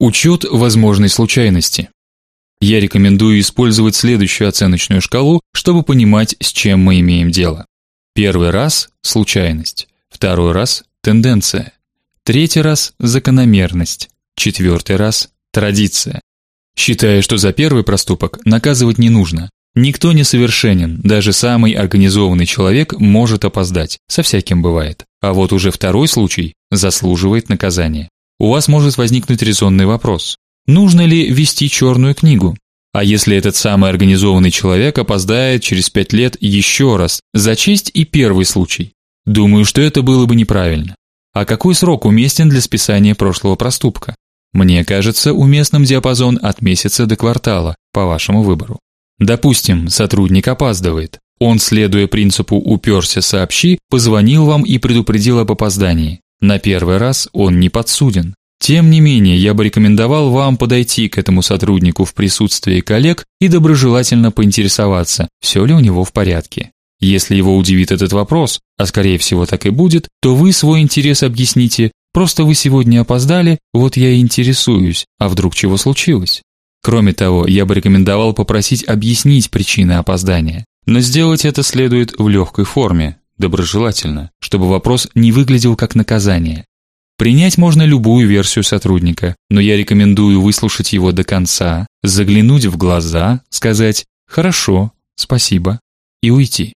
Учет возможной случайности. Я рекомендую использовать следующую оценочную шкалу, чтобы понимать, с чем мы имеем дело. Первый раз случайность, второй раз тенденция, третий раз закономерность, четвертый раз традиция. Считая, что за первый проступок наказывать не нужно. Никто не совершенен, даже самый организованный человек может опоздать. Со всяким бывает. А вот уже второй случай заслуживает наказания у вас может возникнуть резонный вопрос: нужно ли вести черную книгу? А если этот самый организованный человек опоздает через пять лет еще раз, за честь и первый случай? Думаю, что это было бы неправильно. А какой срок уместен для списания прошлого проступка? Мне кажется, уместным диапазон от месяца до квартала, по вашему выбору. Допустим, сотрудник опаздывает. Он, следуя принципу уперся, сообщи, позвонил вам и предупредил об опоздании. На первый раз он не подсуден. Тем не менее, я бы рекомендовал вам подойти к этому сотруднику в присутствии коллег и доброжелательно поинтересоваться, все ли у него в порядке. Если его удивит этот вопрос, а скорее всего так и будет, то вы свой интерес объясните. Просто вы сегодня опоздали, вот я и интересуюсь, а вдруг чего случилось? Кроме того, я бы рекомендовал попросить объяснить причины опоздания. Но сделать это следует в легкой форме, доброжелательно, чтобы вопрос не выглядел как наказание. Принять можно любую версию сотрудника, но я рекомендую выслушать его до конца, заглянуть в глаза, сказать: "Хорошо, спасибо" и уйти.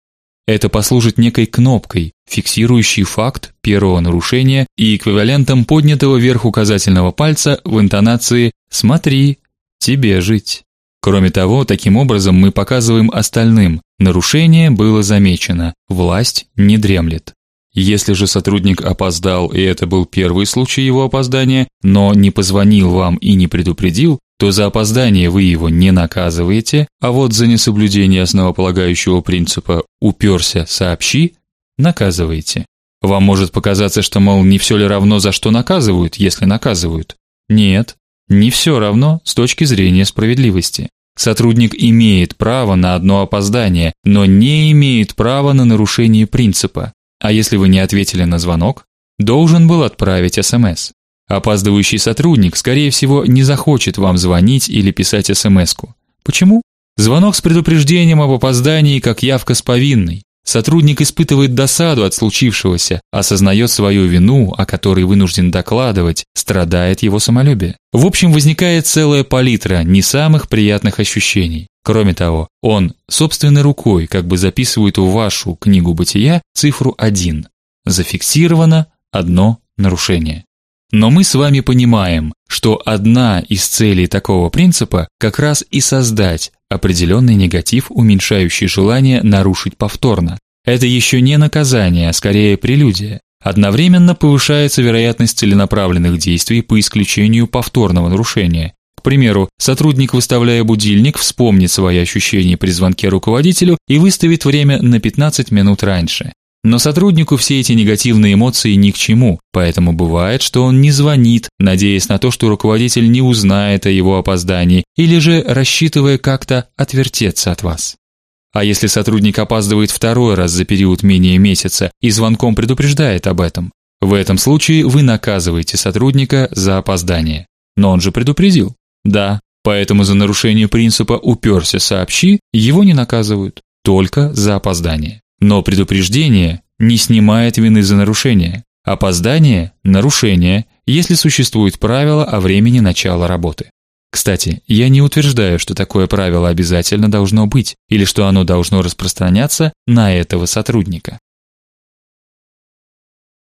Это послужит некой кнопкой, фиксирующей факт первого нарушения и эквивалентом поднятого вверх указательного пальца в интонации "Смотри, тебе жить". Кроме того, таким образом мы показываем остальным, нарушение было замечено, власть не дремлет. Если же сотрудник опоздал, и это был первый случай его опоздания, но не позвонил вам и не предупредил, то за опоздание вы его не наказываете, а вот за несоблюдение основополагающего принципа уперся, сообщи, наказываете. Вам может показаться, что мол не все ли равно за что наказывают, если наказывают. Нет, не все равно с точки зрения справедливости. Сотрудник имеет право на одно опоздание, но не имеет права на нарушение принципа. А если вы не ответили на звонок, должен был отправить СМС. Опаздывающий сотрудник, скорее всего, не захочет вам звонить или писать СМСку. Почему? Звонок с предупреждением об опоздании как явка с повинной. Сотрудник испытывает досаду от случившегося, осознает свою вину, о которой вынужден докладывать, страдает его самолюбие. В общем, возникает целая палитра не самых приятных ощущений. Кроме того, он собственной рукой как бы записывает в вашу книгу бытия цифру 1. Зафиксировано одно нарушение. Но мы с вами понимаем, что одна из целей такого принципа как раз и создать определенный негатив, уменьшающий желание нарушить повторно. Это еще не наказание, а скорее прелюдия. Одновременно повышается вероятность целенаправленных действий по исключению повторного нарушения. К примеру, сотрудник, выставляя будильник, вспомнит свои ощущения при звонке руководителю и выставит время на 15 минут раньше. Но сотруднику все эти негативные эмоции ни к чему, поэтому бывает, что он не звонит, надеясь на то, что руководитель не узнает о его опоздании, или же рассчитывая как-то отвертеться от вас. А если сотрудник опаздывает второй раз за период менее месяца и звонком предупреждает об этом, в этом случае вы наказываете сотрудника за опоздание. Но он же предупредил. Да, поэтому за нарушение принципа уперся, сообщи, его не наказывают, только за опоздание. Но предупреждение не снимает вины за нарушение. Опоздание нарушение, если существует правило о времени начала работы. Кстати, я не утверждаю, что такое правило обязательно должно быть или что оно должно распространяться на этого сотрудника.